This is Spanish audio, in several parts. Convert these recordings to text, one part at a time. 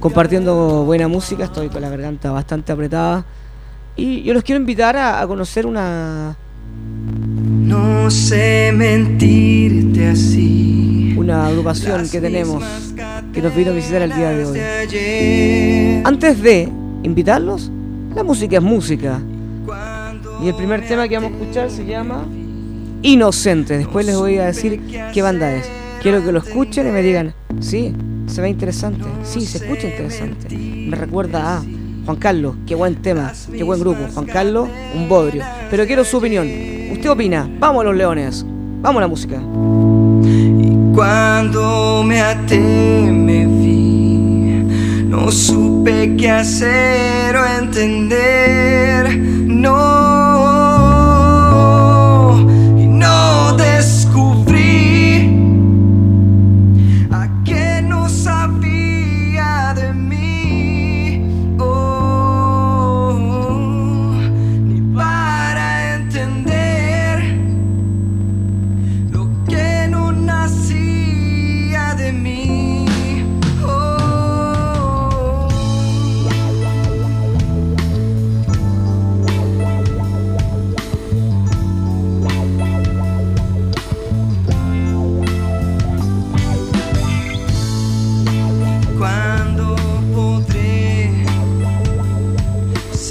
compartiendo buena música. Estoy con la garganta bastante apretada. Y yo los quiero invitar a, conocer una. No sé mentirte así. Una agrupación que tenemos que nos vino a visitar el día de hoy. Antes de invitarlos, la música es música. Y el primer tema que vamos a escuchar se llama Inocente. Después les voy a decir qué banda es. Quiero que lo escuchen y me digan, sí, se ve interesante, sí, se escucha interesante. Me recuerda a Juan Carlos, qué buen tema, qué buen grupo. Juan Carlos, un bodrio. Pero quiero su opinión. ¿Usted opina? Vamos a los leones. Vamos a la música. Y cuando me até, me vi, no supe qué hacer o entender. No.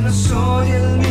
no soy el mismo.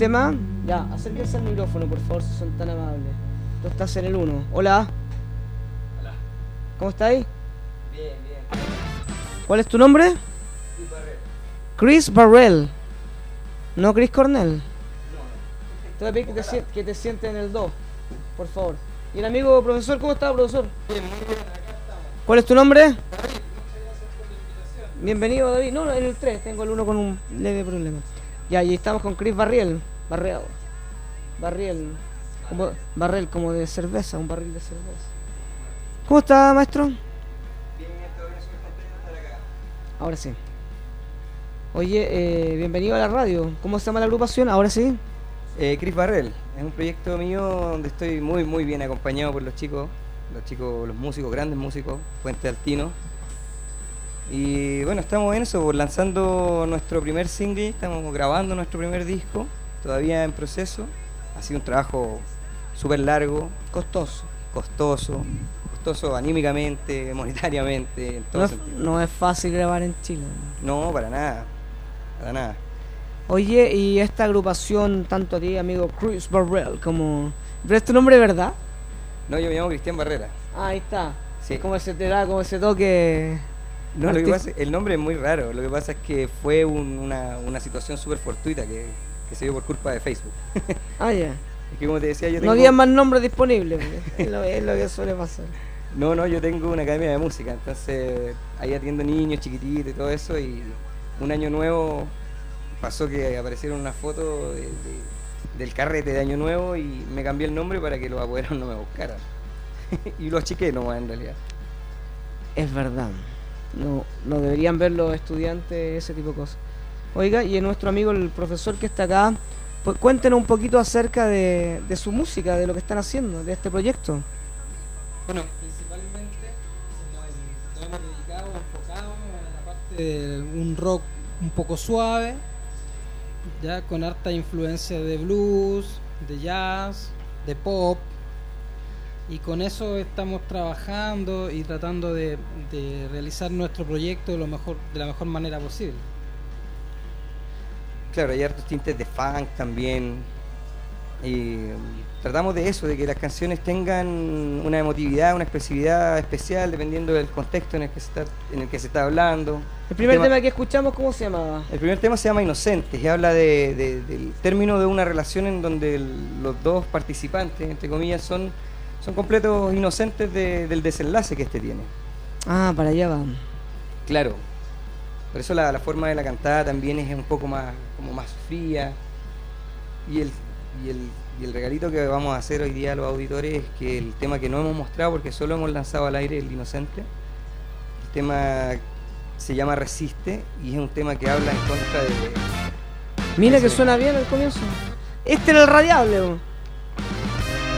Tema? Ya, acérquense al micrófono, por favor, si son tan amables. Tú estás en el 1. Hola. Hola. ¿Cómo estáis? Bien, bien. ¿Cuál es tu nombre? Chris Barrell. Chris Barrell. ¿No Chris Cornell? No, no. Te voy a pedir que te, que te sientes en el 2. por favor. Y el amigo profesor, ¿cómo está, profesor? Bien, muy bien, acá estamos. ¿Cuál es tu nombre? David, muchas gracias por la invitación. Bienvenido, David. No, no, en el 3, tengo el 1 con un leve problema. Ya, y estamos con Chris Barriel. Barreado. Barriel. Como, barrel como de cerveza, un barril de cerveza. ¿Cómo está, maestro? Bien, todo bien, soy contento de estar acá. Ahora sí. Oye, eh, bienvenido a la radio. ¿Cómo se llama la agrupación? Ahora sí. Eh, Chris Barrel, es un proyecto mío donde estoy muy muy bien acompañado por los chicos, los chicos, los músicos, grandes músicos, Puente Altino. Y bueno, estamos en eso, lanzando nuestro primer single, estamos grabando nuestro primer disco, todavía en proceso. Ha sido un trabajo súper largo, costoso, costoso, costoso anímicamente, monetariamente, en todo no, no es fácil grabar en Chile. No, para nada, para nada. Oye, y esta agrupación, tanto a ti, amigo Chris Barrell, como... ¿Pero es tu nombre verdad? No, yo me llamo Cristian Barrera. Ah, ahí está. Sí. Como ese te da, como ese toque... No, lo que pasa, el nombre es muy raro. Lo que pasa es que fue una, una, situación súper fortuita que, que, se dio por culpa de Facebook. Ah, ya. Es que como te decía, yo tengo... No había más nombres disponibles, es, lo, es lo que suele pasar. No, no, yo tengo una academia de música, entonces ahí atiendo niños chiquititos y todo eso, y un año nuevo pasó que aparecieron una foto del carrete de Año Nuevo y me cambié el nombre para que los abuelos no me buscaran. y los chiqué nomás en realidad. Es verdad. No, no deberían ver los estudiantes ese tipo de cosas. Oiga, y nuestro amigo el profesor que está acá, pues cuéntenos un poquito acerca de, de su música, de lo que están haciendo, de este proyecto. Bueno, principalmente nos hemos dedicado, enfocado en la parte de un rock un poco suave, ya con harta influencia de blues, de jazz, de pop. Y con eso estamos trabajando y tratando de, realizar nuestro proyecto de, lo mejor, de la mejor manera posible. Claro, hay hartos tintes de funk también. Y tratamos de eso, de que las canciones tengan una emotividad, una expresividad especial dependiendo del contexto en el que se está, en el que se está hablando. El primer tema, que escuchamos, ¿cómo se llamaba? El primer tema se llama Inocentes y habla del término de una relación en donde los dos participantes, entre comillas, son, son completos inocentes del desenlace que este tiene. Ah, para allá va. Claro. Por eso la, forma de la cantada también es un poco más, como más fría. Y el, y el, y el regalito que vamos a hacer hoy día a los auditores es que el tema que no hemos mostrado, porque solo hemos lanzado al aire el Inocente, el tema se llama Resiste y es un tema que habla en contra de... Mira que suena bien al comienzo. Este era el radiable.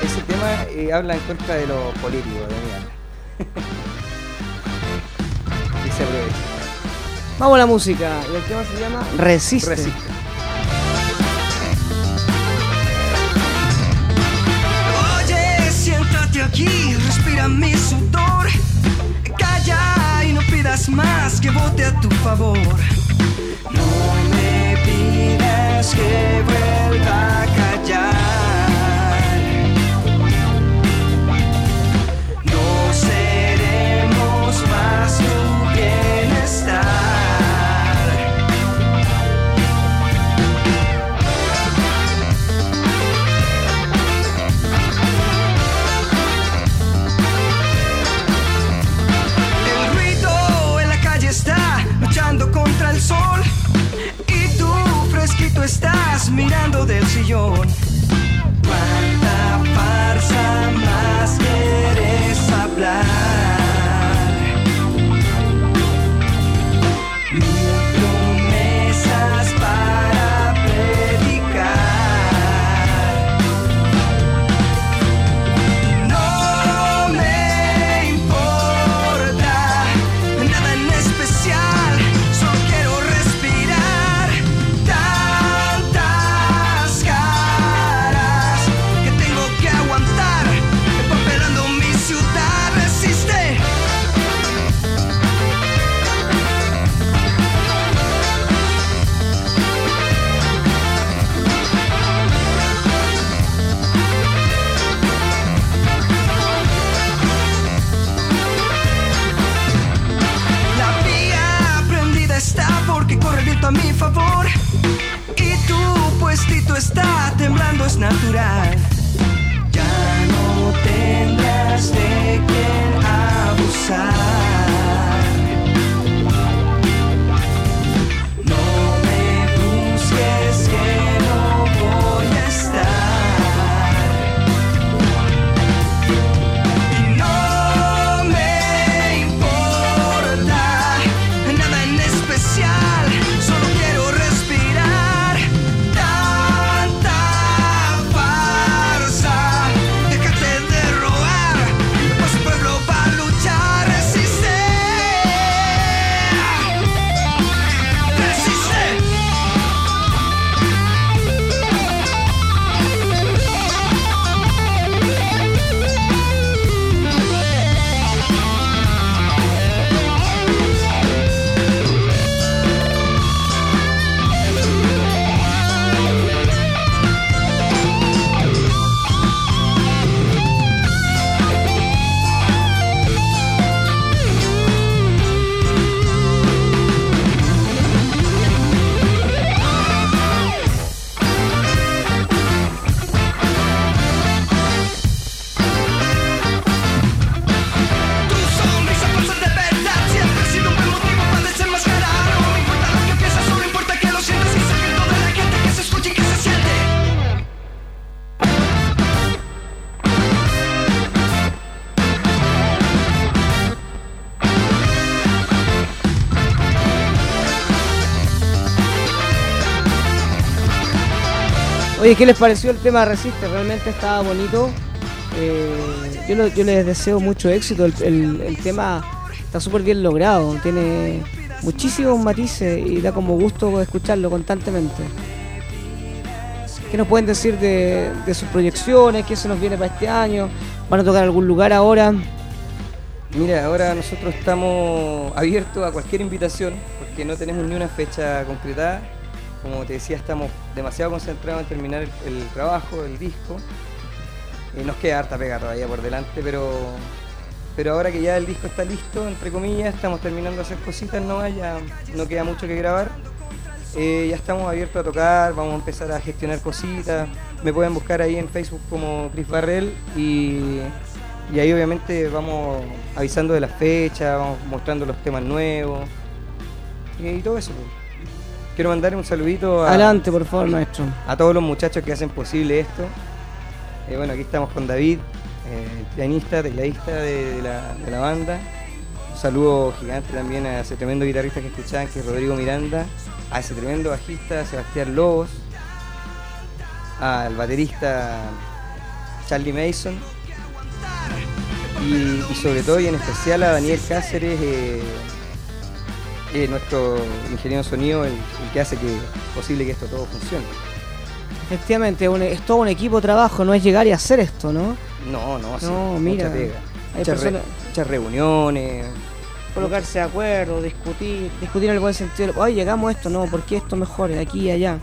Ese tema eh, habla en contra de lo político, de y se aprovecha. Vamos a la música. Y el tema se llama Resiste. Resiste. Oye, siéntate aquí, respira mi sudor. Calla pidas más que vote a tu favor. Y tu puestito está temblando, es natural. Ya no tendrás de quien abusar. Oye, ¿qué les pareció el tema Resiste? Realmente estaba bonito. Eh, yo, les deseo mucho éxito. El, tema está súper bien logrado. Tiene muchísimos matices y da como gusto escucharlo constantemente. ¿Qué nos pueden decir de, de sus proyecciones? ¿Qué se nos viene para este año? ¿Van a tocar algún lugar ahora? Mira, ahora nosotros estamos abiertos a cualquier invitación porque no tenemos ni una fecha concretada. Como te decía, estamos demasiado concentrados en terminar el, trabajo, el disco. Y nos queda harta pega todavía por delante, pero, pero ahora que ya el disco está listo, entre comillas, estamos terminando de hacer cositas nomás, ya no queda mucho que grabar. Eh, ya estamos abiertos a tocar, vamos a empezar a gestionar cositas. Me pueden buscar ahí en Facebook como Chris Barrel y, ahí obviamente vamos avisando de las fechas, vamos mostrando los temas nuevos y, y todo eso. Quiero mandar un saludito a, Adelante, por favor, maestro. a todos los muchachos que hacen posible esto. Eh, bueno, aquí estamos con David, eh, pianista, tecladista de, de la, de la banda. Un saludo gigante también a ese tremendo guitarrista que escuchaban, que es Rodrigo Miranda. A ese tremendo bajista, Sebastián Lobos. Al baterista Charlie Mason. Y, y sobre todo y en especial a Daniel Cáceres, eh, eh, nuestro ingeniero de sonido, el, el que hace que posible que esto todo funcione. Efectivamente, un- es todo un equipo de trabajo, no es llegar y hacer esto, ¿no? No, no, sí, No, mucha mira, pega. hay Muchas, re- personas- muchas reuniones. Colocarse de acuerdo, discutir, discutir en el buen sentido. Oye, llegamos a esto, no, ¿por qué esto mejor? Aquí y allá.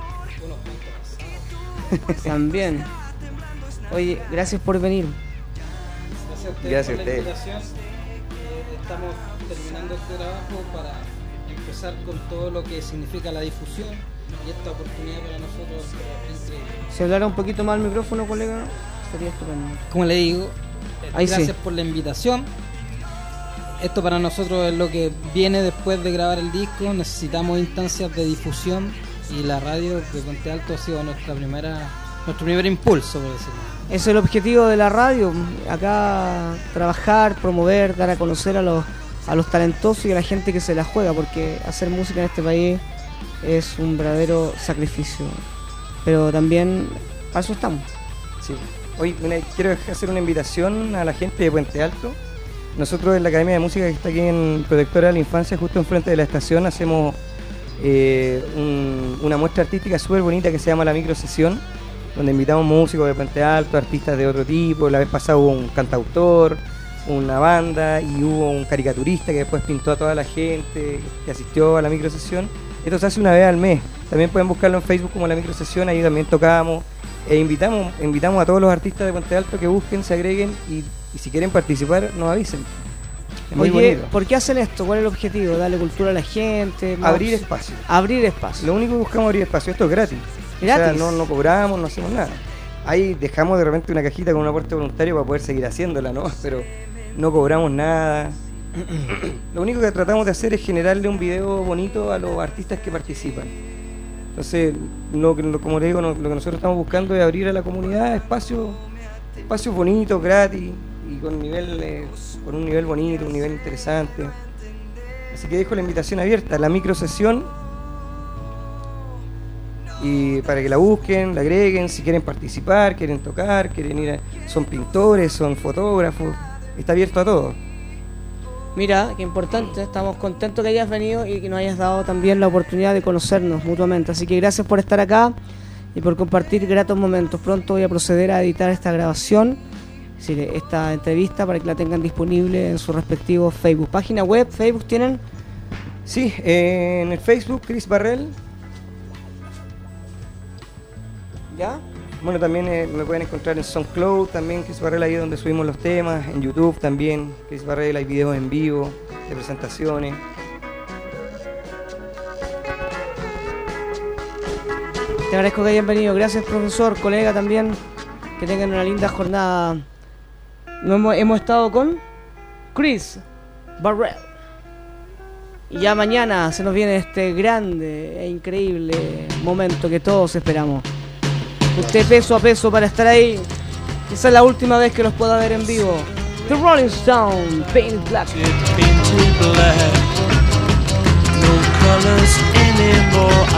También. Oye, gracias por venir. Gracias a ustedes Gracias por la invitación. Eh, estamos terminando este trabajo para empezar con todo lo que significa la difusión y esta oportunidad para nosotros es increíble. Si hablara un poquito más al micrófono, colega, sería estupendo. Como le digo, eh, Ahí sí. gracias por la invitación. Esto para nosotros es lo que viene después de grabar el disco. Necesitamos instancias de difusión y la radio de Puente Alto ha sido nuestra primera, nuestro primer impulso, por decirlo. Ese es el objetivo de la radio. Acá trabajar, promover, dar a conocer a los, a los talentosos y a la gente que se la juega, porque hacer música en este país es un verdadero sacrificio. Pero también para eso estamos. Sí. Hoy quiero hacer una invitación a la gente de Puente Alto. Nosotros en la Academia de Música que está aquí en Protectora de la Infancia, justo enfrente de la estación, hacemos eh, un- una muestra artística súper bonita que se llama La Microsesión, donde invitamos músicos de Puente Alto, artistas de otro tipo. La vez pasada hubo un cantautor, una banda y hubo un caricaturista que después pintó a toda la gente que asistió a la microsesión. Esto se hace una vez al mes. También pueden buscarlo en Facebook como la microsesión, ahí también tocamos. E invitamos, invitamos a todos los artistas de Puente Alto que busquen, se agreguen y, y si quieren participar, nos avisen. Es muy Oye, bonito. ¿por qué hacen esto? ¿Cuál es el objetivo? ¿Darle cultura a la gente? más- Abrir espacio. Abrir espacio. Lo único que buscamos es abrir espacio. Esto es gratis. O sea, Gratis. no, no cobramos, no hacemos nada. Ahí dejamos de repente una cajita con un aporte voluntario para poder seguir haciéndola, ¿no? Pero no cobramos nada. Lo único que tratamos de hacer es generarle un video bonito a los artistas que participan. Entonces, lo lo- como le digo, no- lo que nosotros estamos buscando es abrir a la comunidad espacios espacios bonitos, gratis y con, nivel, eh, con un nivel bonito, un nivel interesante. Así que dejo la invitación abierta, la microsesión y para que la busquen, la agreguen, si quieren participar, quieren tocar, quieren ir a- son pintores, son fotógrafos, está abierto a todo. Mira, qué importante, estamos contentos que hayas venido y que nos hayas dado también la oportunidad de conocernos mutuamente. Así que gracias por estar acá y por compartir gratos momentos. Pronto voy a proceder a editar esta grabación, es decir, esta entrevista para que la tengan disponible en su respectivo Facebook. Página web, Facebook tienen. Sí, eh, en el Facebook, Chris Barrel. ¿Ya? Bueno, también eh, me pueden encontrar en SoundCloud, también Chris Barrel ahí donde subimos los temas, en YouTube también, Chris Barrel, hay videos en vivo, de presentaciones. Te agradezco que hayan venido. Gracias, profesor, colega también. Que tengan una linda jornada. Hemos, hemos estado con Chris Barrell. Y ya mañana se nos viene este grande e increíble momento que todos esperamos. Usted peso a peso para estar ahí. Quizá es la última vez que los pueda ver en vivo. The Rolling Stone, Paint Black. No colors anymore.